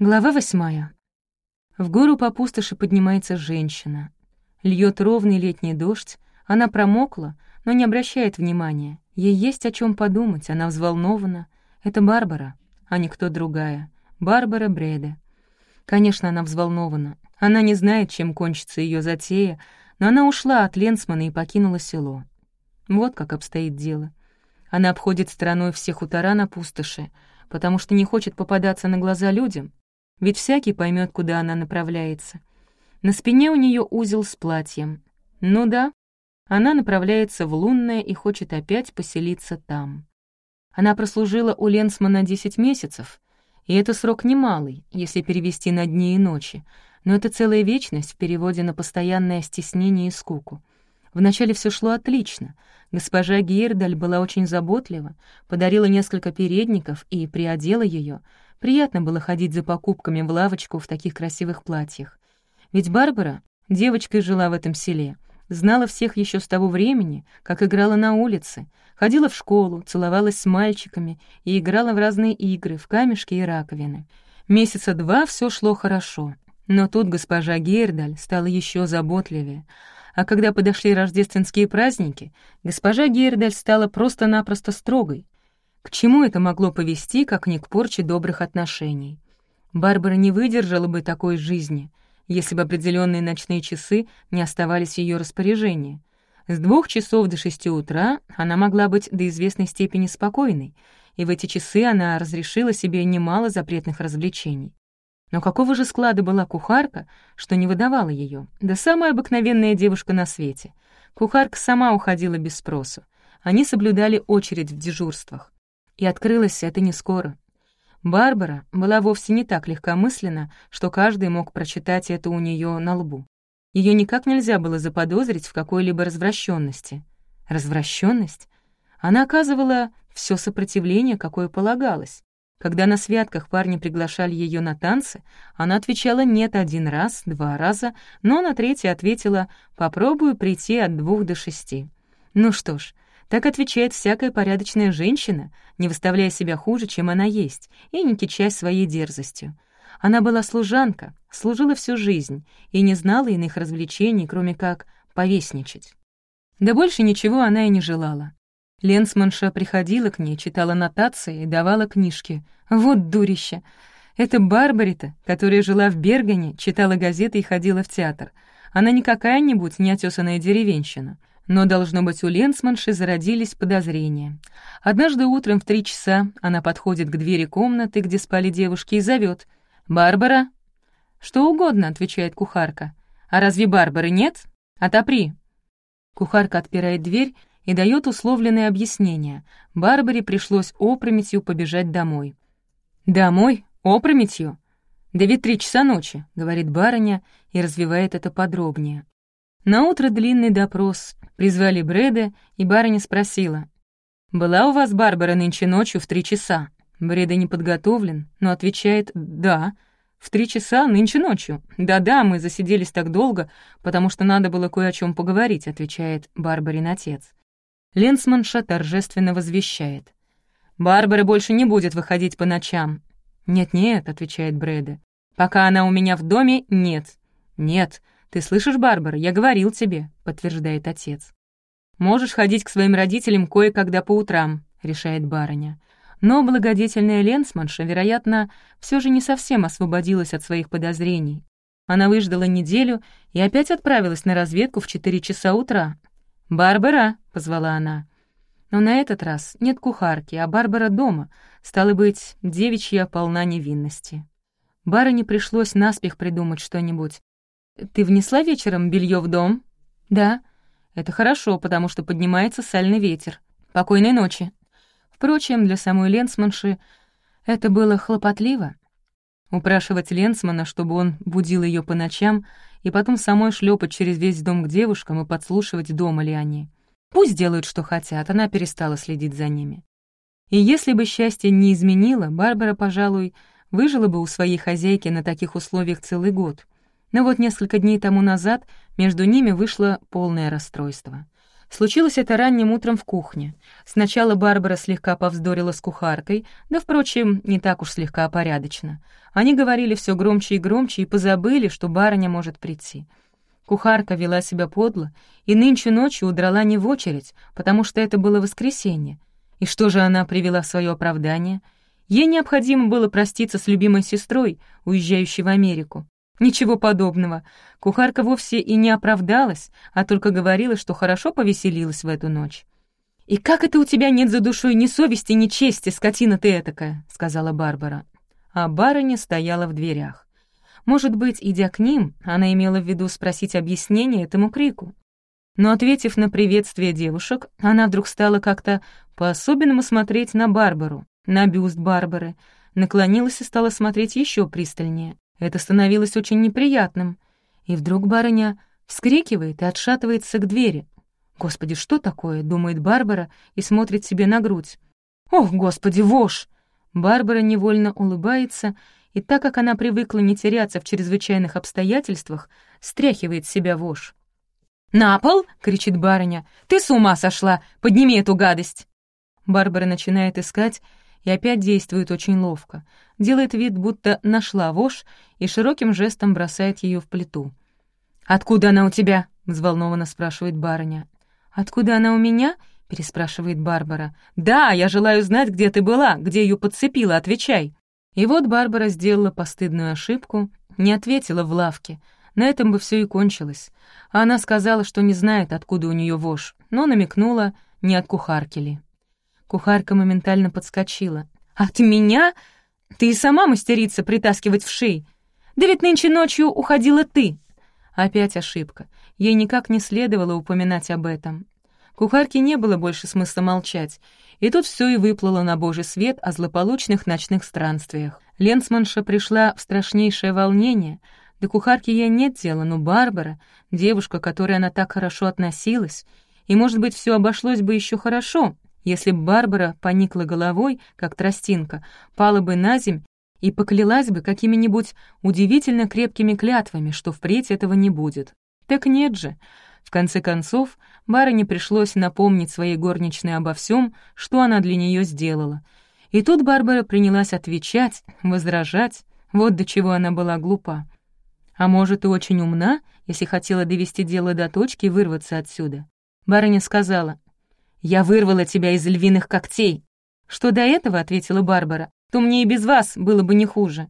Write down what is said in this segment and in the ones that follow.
Глава восьмая. В гору по пустоши поднимается женщина. Льет ровный летний дождь, она промокла, но не обращает внимания. Ей есть о чем подумать, она взволнована. Это Барбара, а не кто другая. Барбара Бреде. Конечно, она взволнована. Она не знает, чем кончится ее затея, но она ушла от Ленсмана и покинула село. Вот как обстоит дело. Она обходит стороной все хутора на пустоши, потому что не хочет попадаться на глаза людям, ведь всякий поймет, куда она направляется. На спине у нее узел с платьем. Ну да, она направляется в Лунное и хочет опять поселиться там. Она прослужила у Ленсмана 10 месяцев, и это срок немалый, если перевести на дни и ночи, но это целая вечность в переводе на постоянное стеснение и скуку. Вначале все шло отлично. Госпожа Гейрдаль была очень заботлива, подарила несколько передников и приодела ее, Приятно было ходить за покупками в лавочку в таких красивых платьях. Ведь Барбара девочкой жила в этом селе, знала всех еще с того времени, как играла на улице, ходила в школу, целовалась с мальчиками и играла в разные игры, в камешки и раковины. Месяца два все шло хорошо, но тут госпожа Гейрдаль стала еще заботливее. А когда подошли рождественские праздники, госпожа Гейрдаль стала просто-напросто строгой. К чему это могло повести, как не к порче добрых отношений? Барбара не выдержала бы такой жизни, если бы определенные ночные часы не оставались в ее распоряжении. С двух часов до шести утра она могла быть до известной степени спокойной, и в эти часы она разрешила себе немало запретных развлечений. Но какого же склада была кухарка, что не выдавала ее? Да самая обыкновенная девушка на свете. Кухарка сама уходила без спросу. Они соблюдали очередь в дежурствах. И открылось это не скоро. Барбара была вовсе не так легкомысленна, что каждый мог прочитать это у нее на лбу. Ее никак нельзя было заподозрить в какой-либо развращенности. Развращенность? Она оказывала все сопротивление, какое полагалось. Когда на святках парни приглашали ее на танцы, она отвечала «нет» один раз, два раза, но на третий ответила «попробую прийти от двух до шести». Ну что ж, так отвечает всякая порядочная женщина, не выставляя себя хуже, чем она есть, и не кичась своей дерзостью. Она была служанка, служила всю жизнь и не знала иных развлечений, кроме как повесничать. Да больше ничего она и не желала. Ленсманша приходила к ней, читала нотации и давала книжки. Вот дурище! Это Барбарита, которая жила в Бергане, читала газеты и ходила в театр. Она не какая-нибудь неотесанная деревенщина — но, должно быть, у Ленсманши зародились подозрения. Однажды утром в три часа она подходит к двери комнаты, где спали девушки, и зовет «Барбара?» «Что угодно», — отвечает кухарка. «А разве Барбары нет? Отопри». Кухарка отпирает дверь и дает условленное объяснение. Барбаре пришлось опрометью побежать домой. «Домой? Опрометью?» «Да ведь три часа ночи», — говорит барыня и развивает это подробнее. На утро длинный допрос. Призвали Брэда, и барыня спросила. «Была у вас Барбара нынче ночью в три часа?» Брэда не подготовлен, но отвечает «да». «В три часа нынче ночью?» «Да-да, мы засиделись так долго, потому что надо было кое о чем поговорить», отвечает Барбарин отец. Ленсманша торжественно возвещает. «Барбара больше не будет выходить по ночам». «Нет-нет», — отвечает Брэда. «Пока она у меня в доме, нет». «Нет, «Ты слышишь, Барбара, я говорил тебе», — подтверждает отец. «Можешь ходить к своим родителям кое-когда по утрам», — решает барыня. Но благодетельная Ленсманша, вероятно, все же не совсем освободилась от своих подозрений. Она выждала неделю и опять отправилась на разведку в четыре часа утра. «Барбара!» — позвала она. Но на этот раз нет кухарки, а Барбара дома, стало быть, девичья полна невинности. Барыне пришлось наспех придумать что-нибудь, «Ты внесла вечером белье в дом?» «Да». «Это хорошо, потому что поднимается сальный ветер. Покойной ночи». Впрочем, для самой Ленсманши это было хлопотливо. Упрашивать Ленсмана, чтобы он будил ее по ночам, и потом самой шлепать через весь дом к девушкам и подслушивать, дома ли они. Пусть делают, что хотят, она перестала следить за ними. И если бы счастье не изменило, Барбара, пожалуй, выжила бы у своей хозяйки на таких условиях целый год — но вот несколько дней тому назад между ними вышло полное расстройство. Случилось это ранним утром в кухне. Сначала Барбара слегка повздорила с кухаркой, да, впрочем, не так уж слегка порядочно. Они говорили все громче и громче и позабыли, что барыня может прийти. Кухарка вела себя подло и нынче ночью удрала не в очередь, потому что это было воскресенье. И что же она привела в свое оправдание? Ей необходимо было проститься с любимой сестрой, уезжающей в Америку. Ничего подобного. Кухарка вовсе и не оправдалась, а только говорила, что хорошо повеселилась в эту ночь. «И как это у тебя нет за душой ни совести, ни чести, скотина ты этакая?» — сказала Барбара. А барыня стояла в дверях. Может быть, идя к ним, она имела в виду спросить объяснение этому крику. Но, ответив на приветствие девушек, она вдруг стала как-то по-особенному смотреть на Барбару, на бюст Барбары, наклонилась и стала смотреть еще пристальнее. Это становилось очень неприятным. И вдруг барыня вскрикивает и отшатывается к двери. «Господи, что такое?» — думает Барбара и смотрит себе на грудь. «Ох, господи, вошь!» Барбара невольно улыбается, и так как она привыкла не теряться в чрезвычайных обстоятельствах, стряхивает себя вошь. «На пол!» — кричит барыня. «Ты с ума сошла! Подними эту гадость!» Барбара начинает искать и опять действует очень ловко. Делает вид, будто нашла вошь и широким жестом бросает ее в плиту. «Откуда она у тебя?» — взволнованно спрашивает барыня. «Откуда она у меня?» — переспрашивает Барбара. «Да, я желаю знать, где ты была, где ее подцепила, отвечай». И вот Барбара сделала постыдную ошибку, не ответила в лавке. На этом бы все и кончилось. Она сказала, что не знает, откуда у нее вошь, но намекнула, не от кухарки ли. Кухарка моментально подскочила. «От меня? Ты и сама мастерица притаскивать в шеи. Да ведь нынче ночью уходила ты!» Опять ошибка. Ей никак не следовало упоминать об этом. Кухарке не было больше смысла молчать, и тут все и выплыло на божий свет о злополучных ночных странствиях. Ленсманша пришла в страшнейшее волнение. До кухарки ей нет дела, но Барбара, девушка, к которой она так хорошо относилась, и, может быть, все обошлось бы еще хорошо, если б Барбара поникла головой, как тростинка, пала бы на земь и поклялась бы какими-нибудь удивительно крепкими клятвами, что впредь этого не будет. Так нет же. В конце концов, барыне пришлось напомнить своей горничной обо всем, что она для нее сделала. И тут Барбара принялась отвечать, возражать, вот до чего она была глупа. А может, и очень умна, если хотела довести дело до точки и вырваться отсюда. Барыня сказала, «Я вырвала тебя из львиных когтей». «Что до этого?» — ответила Барбара. «То мне и без вас было бы не хуже».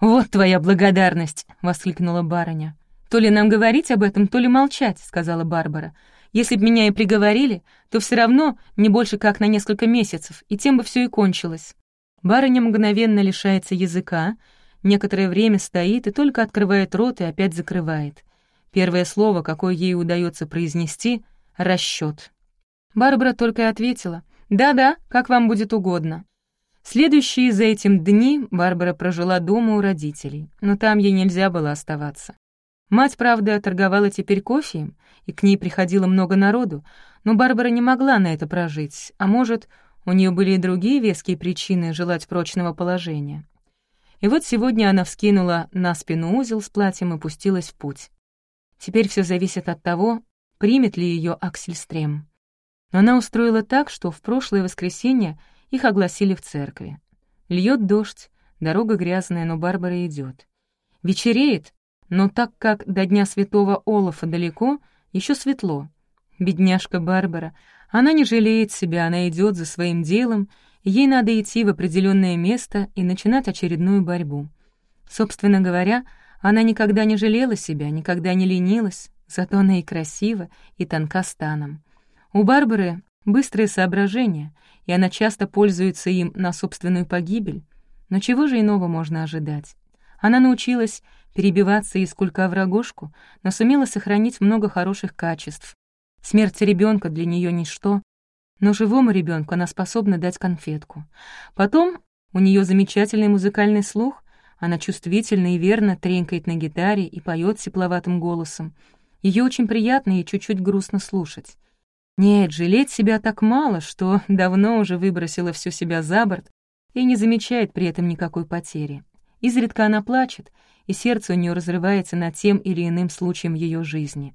«Вот твоя благодарность!» — воскликнула барыня. «То ли нам говорить об этом, то ли молчать», — сказала Барбара. «Если б меня и приговорили, то все равно не больше как на несколько месяцев, и тем бы все и кончилось». Барыня мгновенно лишается языка, некоторое время стоит и только открывает рот и опять закрывает. Первое слово, какое ей удается произнести — «расчет». Барбара только и ответила «Да-да, как вам будет угодно». Следующие за этим дни Барбара прожила дома у родителей, но там ей нельзя было оставаться. Мать, правда, торговала теперь кофеем, и к ней приходило много народу, но Барбара не могла на это прожить, а может, у нее были и другие веские причины желать прочного положения. И вот сегодня она вскинула на спину узел с платьем и пустилась в путь. Теперь все зависит от того, примет ли ее Аксельстрем. Но она устроила так, что в прошлое воскресенье их огласили в церкви. Льет дождь, дорога грязная, но Барбара идет. Вечереет, но так как до Дня Святого Олафа далеко, еще светло. Бедняжка Барбара, она не жалеет себя, она идет за своим делом, ей надо идти в определенное место и начинать очередную борьбу. Собственно говоря, она никогда не жалела себя, никогда не ленилась, зато она и красива, и тонка станом. У Барбары быстрое соображение, и она часто пользуется им на собственную погибель. Но чего же иного можно ожидать? Она научилась перебиваться из кулька в рогожку, но сумела сохранить много хороших качеств. Смерть ребенка для нее ничто, но живому ребенку она способна дать конфетку. Потом у нее замечательный музыкальный слух, она чувствительно и верно тренькает на гитаре и поет тепловатым голосом. Ее очень приятно и чуть-чуть грустно слушать. Нет, жалеть себя так мало, что давно уже выбросила всю себя за борт и не замечает при этом никакой потери. Изредка она плачет, и сердце у нее разрывается над тем или иным случаем ее жизни.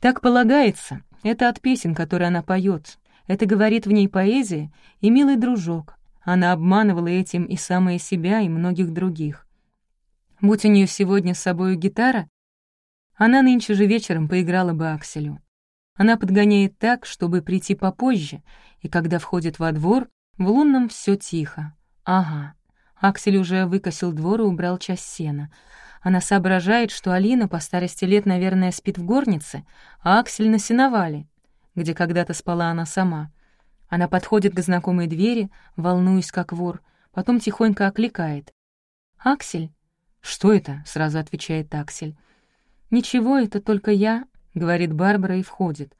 Так полагается, это от песен, которые она поет. Это говорит в ней поэзия и милый дружок. Она обманывала этим и самое себя, и многих других. Будь у нее сегодня с собой гитара, она нынче же вечером поиграла бы Акселю. Она подгоняет так, чтобы прийти попозже, и когда входит во двор, в лунном все тихо. Ага, Аксель уже выкосил двор и убрал часть сена. Она соображает, что Алина по старости лет, наверное, спит в горнице, а Аксель на сеновале, где когда-то спала она сама. Она подходит к знакомой двери, волнуясь как вор, потом тихонько окликает. «Аксель?» «Что это?» — сразу отвечает Аксель. «Ничего, это только я», — говорит Барбара и входит.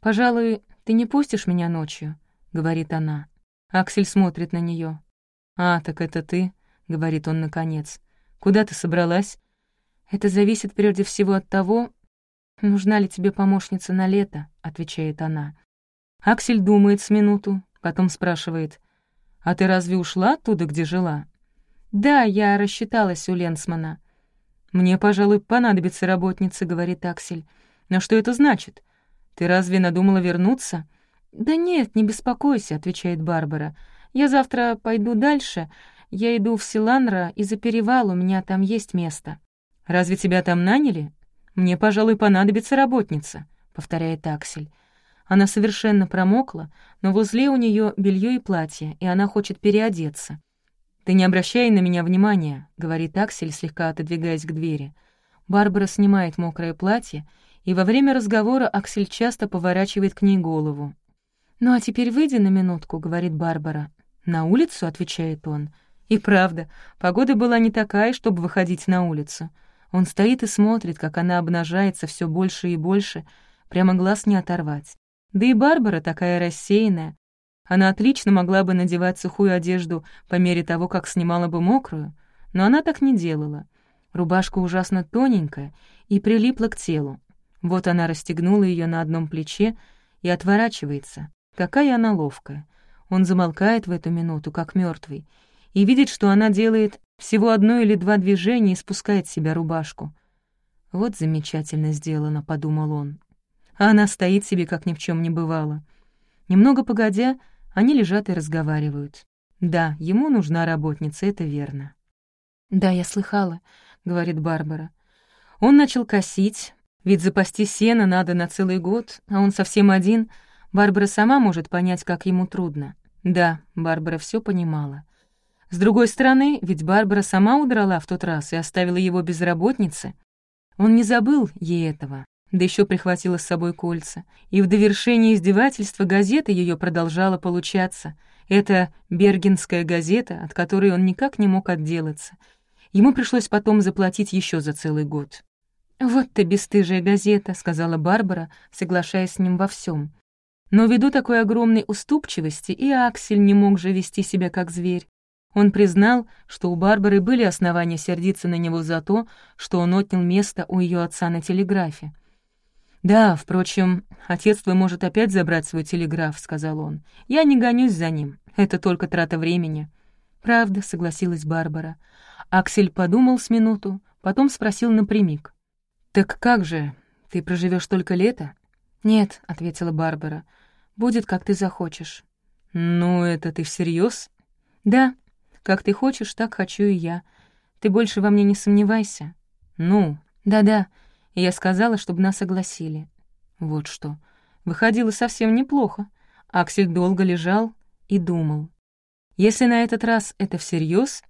«Пожалуй, ты не пустишь меня ночью», — говорит она. Аксель смотрит на нее. «А, так это ты», — говорит он наконец. «Куда ты собралась?» «Это зависит прежде всего от того, нужна ли тебе помощница на лето», — отвечает она. Аксель думает с минуту, потом спрашивает. «А ты разве ушла оттуда, где жила?» «Да, я рассчиталась у Ленсмана. «Мне, пожалуй, понадобится работница», — говорит Аксель. «Но что это значит? Ты разве надумала вернуться?» «Да нет, не беспокойся», — отвечает Барбара. «Я завтра пойду дальше. Я иду в Силанра, и за перевал у меня там есть место». «Разве тебя там наняли?» «Мне, пожалуй, понадобится работница», — повторяет Аксель. Она совершенно промокла, но возле у нее белье и платье, и она хочет переодеться. «Ты не обращай на меня внимания», — говорит Аксель, слегка отодвигаясь к двери. Барбара снимает мокрое платье, и во время разговора Аксель часто поворачивает к ней голову. «Ну а теперь выйди на минутку», — говорит Барбара. «На улицу?» — отвечает он. И правда, погода была не такая, чтобы выходить на улицу. Он стоит и смотрит, как она обнажается все больше и больше, прямо глаз не оторвать. Да и Барбара такая рассеянная, она отлично могла бы надевать сухую одежду по мере того, как снимала бы мокрую, но она так не делала. Рубашка ужасно тоненькая и прилипла к телу. Вот она расстегнула ее на одном плече и отворачивается. Какая она ловкая. Он замолкает в эту минуту, как мертвый, и видит, что она делает всего одно или два движения и спускает с себя рубашку. «Вот замечательно сделано», — подумал он. А она стоит себе, как ни в чем не бывало. Немного погодя, они лежат и разговаривают. Да, ему нужна работница, это верно. «Да, я слыхала», — говорит Барбара. Он начал косить, ведь запасти сена надо на целый год, а он совсем один. Барбара сама может понять, как ему трудно. Да, Барбара все понимала. С другой стороны, ведь Барбара сама удрала в тот раз и оставила его без работницы. Он не забыл ей этого да еще прихватила с собой кольца. И в довершение издевательства газета ее продолжала получаться. Это «Бергенская газета», от которой он никак не мог отделаться. Ему пришлось потом заплатить еще за целый год. «Вот ты бесстыжая газета», — сказала Барбара, соглашаясь с ним во всем. Но ввиду такой огромной уступчивости и Аксель не мог же вести себя как зверь. Он признал, что у Барбары были основания сердиться на него за то, что он отнял место у ее отца на телеграфе. «Да, впрочем, отец твой может опять забрать свой телеграф», — сказал он. «Я не гонюсь за ним. Это только трата времени». «Правда», — согласилась Барбара. Аксель подумал с минуту, потом спросил напрямик. «Так как же, ты проживешь только лето?» «Нет», — ответила Барбара. «Будет, как ты захочешь». «Ну, это ты всерьез? «Да. Как ты хочешь, так хочу и я. Ты больше во мне не сомневайся». «Ну?» «Да-да я сказала, чтобы нас согласили. Вот что. Выходило совсем неплохо. Аксель долго лежал и думал. Если на этот раз это всерьез,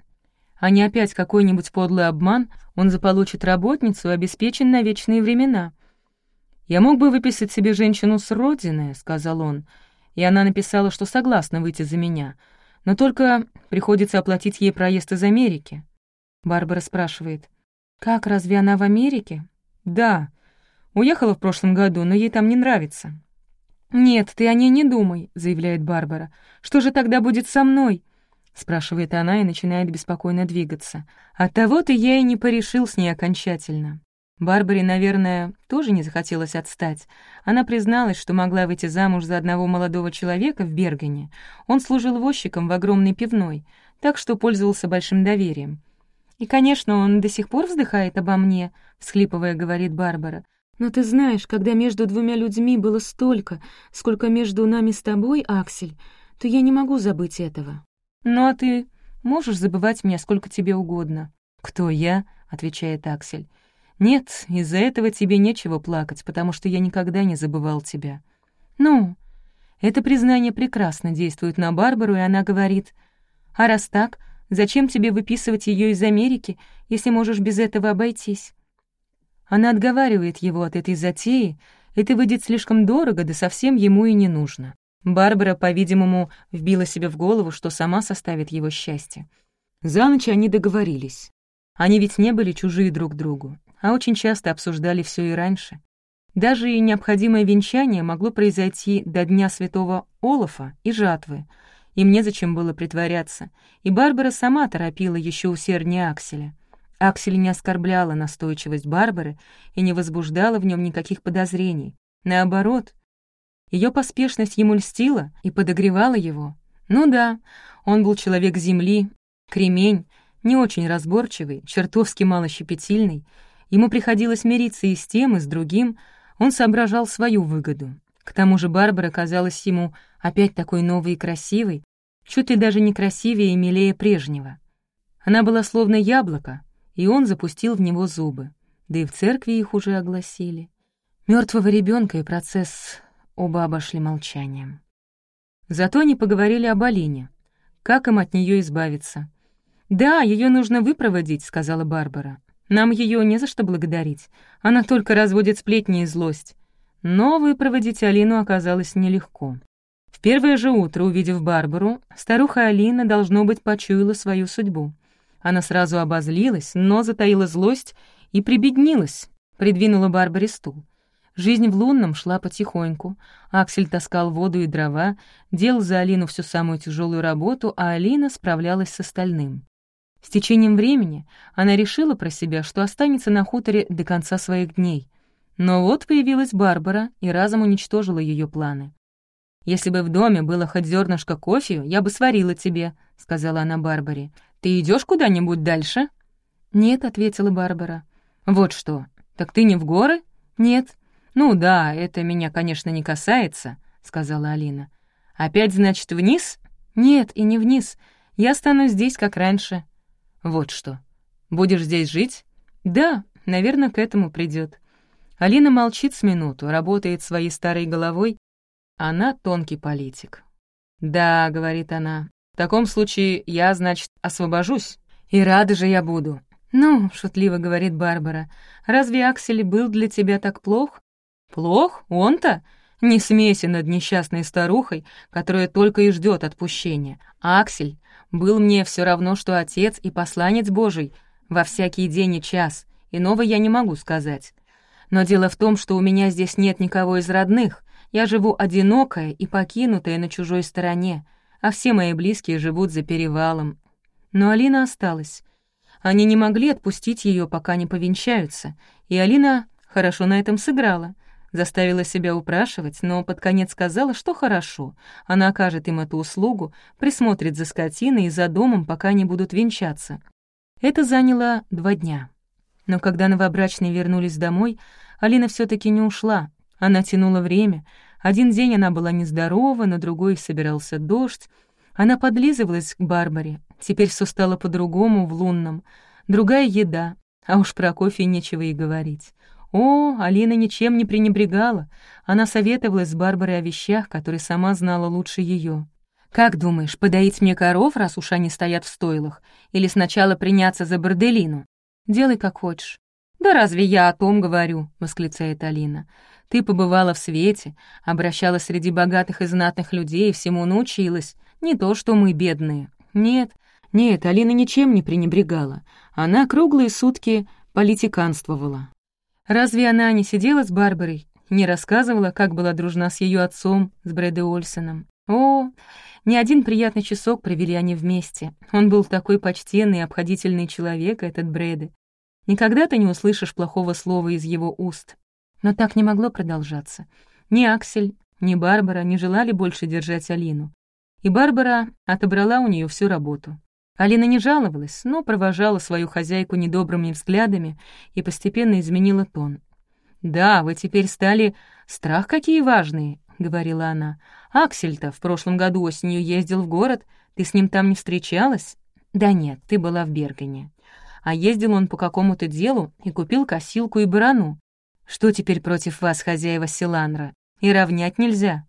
а не опять какой-нибудь подлый обман, он заполучит работницу и обеспечен на вечные времена. «Я мог бы выписать себе женщину с родины», — сказал он, и она написала, что согласна выйти за меня, но только приходится оплатить ей проезд из Америки. Барбара спрашивает, «Как, разве она в Америке?» «Да. Уехала в прошлом году, но ей там не нравится». «Нет, ты о ней не думай», — заявляет Барбара. «Что же тогда будет со мной?» — спрашивает она и начинает беспокойно двигаться. «Оттого-то я и не порешил с ней окончательно». Барбаре, наверное, тоже не захотелось отстать. Она призналась, что могла выйти замуж за одного молодого человека в Бергене. Он служил возчиком в огромной пивной, так что пользовался большим доверием. И, конечно, он до сих пор вздыхает обо мне, — всхлипывая, говорит Барбара. Но ты знаешь, когда между двумя людьми было столько, сколько между нами с тобой, Аксель, то я не могу забыть этого. Ну а ты можешь забывать меня сколько тебе угодно. Кто я? отвечает Аксель. Нет, из-за этого тебе нечего плакать, потому что я никогда не забывал тебя. Ну, это признание прекрасно действует на Барбару, и она говорит, «А раз так, зачем тебе выписывать ее из Америки, если можешь без этого обойтись?» Она отговаривает его от этой затеи, это выйдет слишком дорого, да совсем ему и не нужно. Барбара, по-видимому, вбила себе в голову, что сама составит его счастье. За ночь они договорились. Они ведь не были чужие друг другу, а очень часто обсуждали все и раньше. Даже и необходимое венчание могло произойти до Дня Святого Олафа и жатвы. Им незачем было притворяться, и Барбара сама торопила еще усерднее Акселя. Аксель не оскорбляла настойчивость Барбары и не возбуждала в нем никаких подозрений. Наоборот, ее поспешность ему льстила и подогревала его. Ну да, он был человек земли, кремень, не очень разборчивый, чертовски малощепетильный. Ему приходилось мириться и с тем, и с другим, он соображал свою выгоду. К тому же Барбара казалась ему опять такой новой и красивой, чуть ли даже не красивее и милее прежнего. Она была словно яблоко, и он запустил в него зубы. Да и в церкви их уже огласили. Мертвого ребенка и процесс оба обошли молчанием. Зато они поговорили об Алине. Как им от нее избавиться? «Да, ее нужно выпроводить», — сказала Барбара. Нам ее не за что благодарить. Она только разводит сплетни и злость. Но выпроводить Алину оказалось нелегко. В первое же утро, увидев Барбару, старуха Алина, должно быть, почуяла свою судьбу. Она сразу обозлилась, но затаила злость и прибеднилась, придвинула Барбаре стул. Жизнь в лунном шла потихоньку. Аксель таскал воду и дрова, делал за Алину всю самую тяжелую работу, а Алина справлялась с остальным. С течением времени она решила про себя, что останется на хуторе до конца своих дней. Но вот появилась Барбара и разом уничтожила ее планы. «Если бы в доме было хоть зернышко кофе, я бы сварила тебе», — сказала она Барбаре. «Ты идешь куда-нибудь дальше?» «Нет», — ответила Барбара. «Вот что. Так ты не в горы?» «Нет». «Ну да, это меня, конечно, не касается», — сказала Алина. «Опять, значит, вниз?» «Нет, и не вниз. Я останусь здесь, как раньше». «Вот что. Будешь здесь жить?» «Да, наверное, к этому придет. Алина молчит с минуту, работает своей старой головой. Она тонкий политик. «Да», — говорит она, — «в таком случае я, значит, освобожусь. И рада же я буду». «Ну», — шутливо говорит Барбара, — «разве Аксель был для тебя так плох?» «Плох? Он-то?» Не смейся над несчастной старухой, которая только и ждет отпущения. Аксель был мне все равно, что отец и посланец Божий во всякий день и час, иного я не могу сказать. Но дело в том, что у меня здесь нет никого из родных, я живу одинокая и покинутая на чужой стороне, а все мои близкие живут за перевалом. Но Алина осталась. Они не могли отпустить ее, пока не повенчаются, и Алина хорошо на этом сыграла — Заставила себя упрашивать, но под конец сказала, что хорошо. Она окажет им эту услугу, присмотрит за скотиной и за домом, пока они будут венчаться. Это заняло два дня. Но когда новобрачные вернулись домой, Алина все таки не ушла. Она тянула время. Один день она была нездорова, на другой собирался дождь. Она подлизывалась к Барбаре. Теперь все стало по-другому в лунном. Другая еда, а уж про кофе нечего и говорить. О, Алина ничем не пренебрегала. Она советовалась с Барбарой о вещах, которые сама знала лучше ее. «Как думаешь, подоить мне коров, раз уж они стоят в стойлах, или сначала приняться за борделину? Делай как хочешь». «Да разве я о том говорю?» — восклицает Алина. «Ты побывала в свете, обращалась среди богатых и знатных людей, всему научилась. Не то, что мы бедные. Нет, нет, Алина ничем не пренебрегала. Она круглые сутки политиканствовала. Разве она не сидела с Барбарой, не рассказывала, как была дружна с ее отцом, с Брэдой Ольсоном? О, ни один приятный часок провели они вместе. Он был такой почтенный и обходительный человек, этот Брэды. Никогда ты не услышишь плохого слова из его уст. Но так не могло продолжаться. Ни Аксель, ни Барбара не желали больше держать Алину. И Барбара отобрала у нее всю работу. Алина не жаловалась, но провожала свою хозяйку недобрыми взглядами и постепенно изменила тон. «Да, вы теперь стали... Страх какие важные», — говорила она. «Аксель-то в прошлом году осенью ездил в город. Ты с ним там не встречалась?» «Да нет, ты была в Бергене». А ездил он по какому-то делу и купил косилку и барану. Что теперь против вас, хозяева Силанра? И равнять нельзя.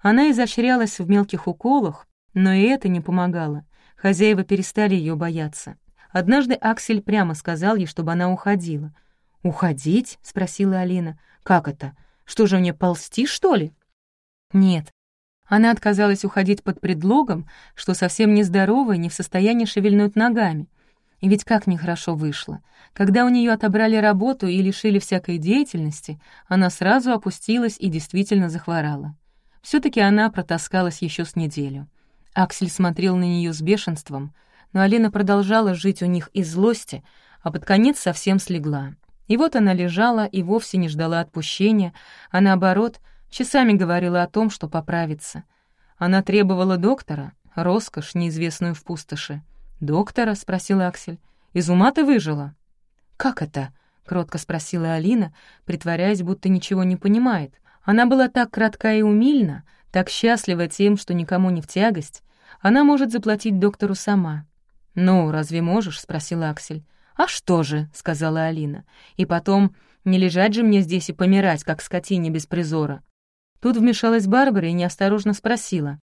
Она изощрялась в мелких уколах, но и это не помогало. Хозяева перестали ее бояться. Однажды Аксель прямо сказал ей, чтобы она уходила. «Уходить?» — спросила Алина. «Как это? Что же мне, ползти, что ли?» «Нет». Она отказалась уходить под предлогом, что совсем нездорова и не в состоянии шевельнуть ногами. И ведь как нехорошо вышло. Когда у нее отобрали работу и лишили всякой деятельности, она сразу опустилась и действительно захворала. все таки она протаскалась еще с неделю. Аксель смотрел на нее с бешенством, но Алина продолжала жить у них из злости, а под конец совсем слегла. И вот она лежала и вовсе не ждала отпущения, а наоборот, часами говорила о том, что поправится. Она требовала доктора, роскошь, неизвестную в пустоши. «Доктора?» — спросил Аксель. «Из ума ты выжила?» «Как это?» — кротко спросила Алина, притворяясь, будто ничего не понимает. Она была так кратка и умильна, так счастлива тем, что никому не в тягость. Она может заплатить доктору сама. «Ну, разве можешь?» — спросил Аксель. «А что же?» — сказала Алина. «И потом, не лежать же мне здесь и помирать, как скотине без призора». Тут вмешалась Барбара и неосторожно спросила.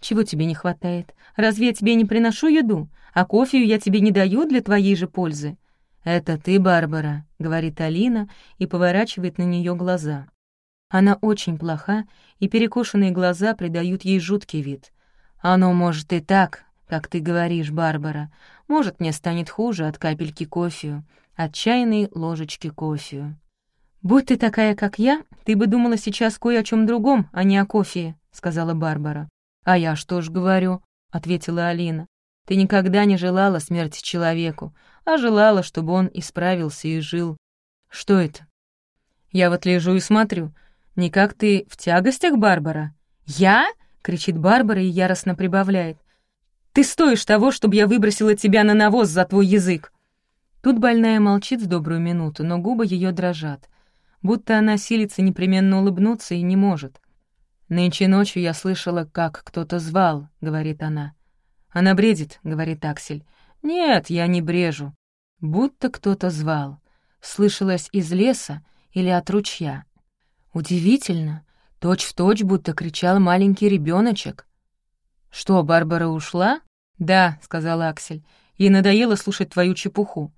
«Чего тебе не хватает? Разве я тебе не приношу еду? А кофею я тебе не даю для твоей же пользы?» «Это ты, Барбара», — говорит Алина и поворачивает на нее глаза. Она очень плоха, и перекошенные глаза придают ей жуткий вид. «Оно может и так, как ты говоришь, Барбара. Может, мне станет хуже от капельки кофею, от чайной ложечки кофею». «Будь ты такая, как я, ты бы думала сейчас кое о чем другом, а не о кофе», — сказала Барбара. «А я что ж говорю?» — ответила Алина. «Ты никогда не желала смерти человеку, а желала, чтобы он исправился и жил. Что это?» «Я вот лежу и смотрю. Не как ты в тягостях, Барбара?» «Я?» — кричит Барбара и яростно прибавляет. «Ты стоишь того, чтобы я выбросила тебя на навоз за твой язык!» Тут больная молчит с добрую минуту, но губы ее дрожат, будто она силится непременно улыбнуться и не может. «Нынче ночью я слышала, как кто-то звал», — говорит она. «Она бредит», — говорит Аксель. «Нет, я не брежу. Будто кто-то звал. Слышалось из леса или от ручья. Удивительно, точь-в-точь, точь, будто кричал маленький ребеночек. «Что, Барбара ушла?» «Да», — сказал Аксель. «Ей надоело слушать твою чепуху».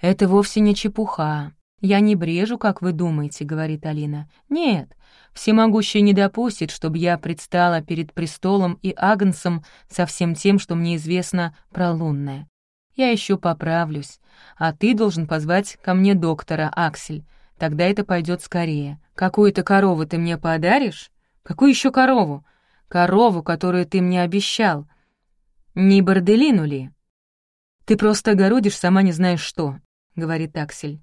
«Это вовсе не чепуха. Я не брежу, как вы думаете», — говорит Алина. «Нет, Всемогущий не допустит, чтобы я предстала перед престолом и агнцем со всем тем, что мне известно про лунное. Я еще поправлюсь, а ты должен позвать ко мне доктора, Аксель. Тогда это пойдет скорее. Какую-то корову ты мне подаришь? Какую еще корову? Корову, которую ты мне обещал. Не борделину ли? Ты просто огородишь, сама не знаешь что, — говорит Аксель.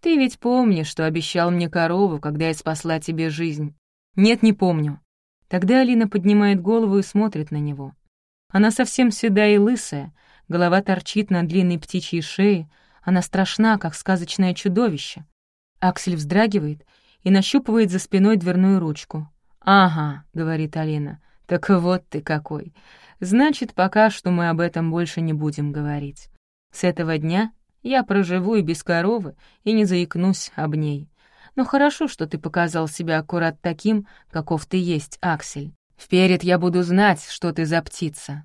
Ты ведь помнишь, что обещал мне корову, когда я спасла тебе жизнь? Нет, не помню. Тогда Алина поднимает голову и смотрит на него. Она совсем седая и лысая, голова торчит на длинной птичьей шее, она страшна, как сказочное чудовище. Аксель вздрагивает и нащупывает за спиной дверную ручку. «Ага», — говорит Алина, — «так вот ты какой. Значит, пока что мы об этом больше не будем говорить. С этого дня я проживу и без коровы, и не заикнусь об ней. Но хорошо, что ты показал себя аккурат таким, каков ты есть, Аксель. Вперед я буду знать, что ты за птица».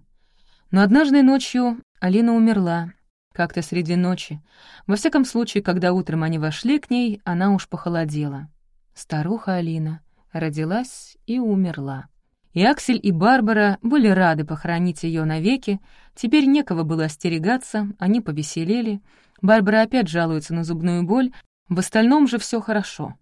Но однажды ночью Алина умерла, как-то среди ночи. Во всяком случае, когда утром они вошли к ней, она уж похолодела. Старуха Алина родилась и умерла. И Аксель, и Барбара были рады похоронить ее навеки, теперь некого было остерегаться, они повеселели — Барбара опять жалуется на зубную боль, в остальном же все хорошо.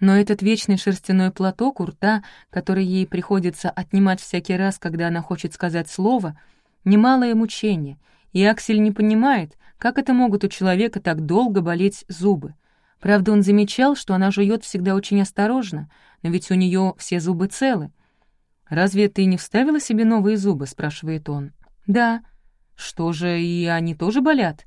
Но этот вечный шерстяной платок у рта, который ей приходится отнимать всякий раз, когда она хочет сказать слово, немалое мучение, и Аксель не понимает, как это могут у человека так долго болеть зубы. Правда, он замечал, что она жует всегда очень осторожно, но ведь у нее все зубы целы. «Разве ты не вставила себе новые зубы?» — спрашивает он. «Да». «Что же, и они тоже болят?»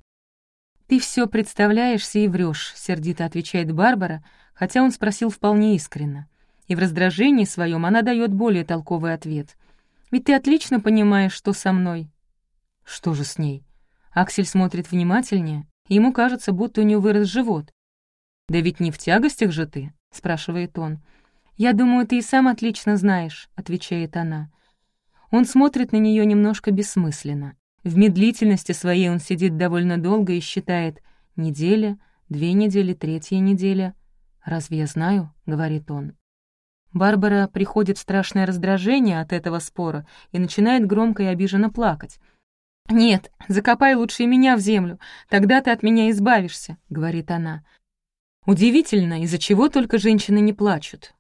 «Ты все представляешься и врешь, сердито отвечает Барбара, хотя он спросил вполне искренно. И в раздражении своем она дает более толковый ответ. «Ведь ты отлично понимаешь, что со мной». «Что же с ней?» Аксель смотрит внимательнее, ему кажется, будто у него вырос живот. «Да ведь не в тягостях же ты?» — спрашивает он. «Я думаю, ты и сам отлично знаешь», — отвечает она. Он смотрит на нее немножко бессмысленно. В медлительности своей он сидит довольно долго и считает «неделя, две недели, третья неделя». «Разве я знаю?» — говорит он. Барбара приходит страшное раздражение от этого спора и начинает громко и обиженно плакать. «Нет, закопай лучше и меня в землю, тогда ты от меня избавишься», — говорит она. Удивительно, из-за чего только женщины не плачут.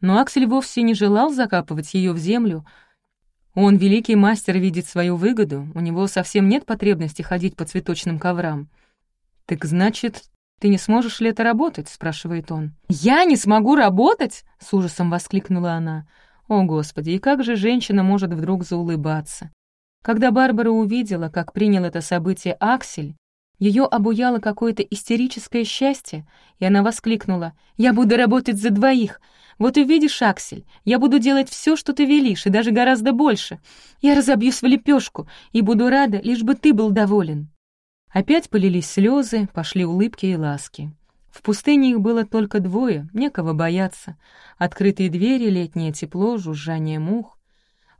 Но Аксель вовсе не желал закапывать ее в землю. Он, великий мастер, видит свою выгоду, у него совсем нет потребности ходить по цветочным коврам. «Так значит, ты не сможешь ли это работать?» — спрашивает он. «Я не смогу работать?» — с ужасом воскликнула она. О, Господи, и как же женщина может вдруг заулыбаться? Когда Барбара увидела, как принял это событие Аксель, ее обуяло какое-то истерическое счастье, и она воскликнула «Я буду работать за двоих! Вот увидишь, Аксель, я буду делать все, что ты велишь, и даже гораздо больше. Я разобьюсь в лепешку и буду рада, лишь бы ты был доволен». Опять полились слезы, пошли улыбки и ласки. В пустыне их было только двое, некого бояться. Открытые двери, летнее тепло, жужжание мух.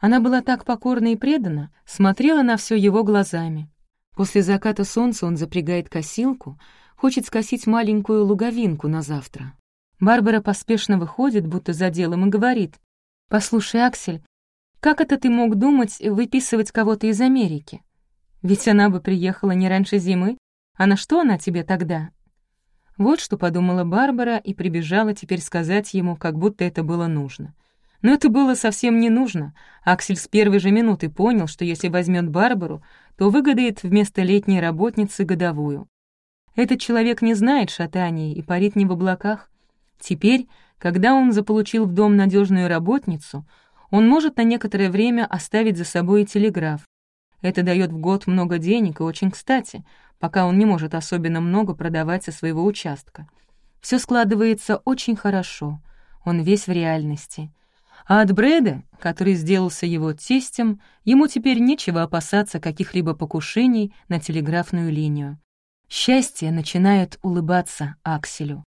Она была так покорна и предана, смотрела на все его глазами. После заката солнца он запрягает косилку, хочет скосить маленькую луговинку на завтра. Барбара поспешно выходит, будто за делом, и говорит. «Послушай, Аксель, как это ты мог думать выписывать кого-то из Америки? Ведь она бы приехала не раньше зимы, а на что она тебе тогда?» Вот что подумала Барбара и прибежала теперь сказать ему, как будто это было нужно. Но это было совсем не нужно. Аксель с первой же минуты понял, что если возьмет Барбару, то выгодает вместо летней работницы годовую. Этот человек не знает шатания и парит не в облаках. Теперь, когда он заполучил в дом надежную работницу, он может на некоторое время оставить за собой и телеграф. Это дает в год много денег и очень кстати, пока он не может особенно много продавать со своего участка. Все складывается очень хорошо, он весь в реальности — а от Брэда, который сделался его тестем, ему теперь нечего опасаться каких-либо покушений на телеграфную линию. Счастье начинает улыбаться Акселю.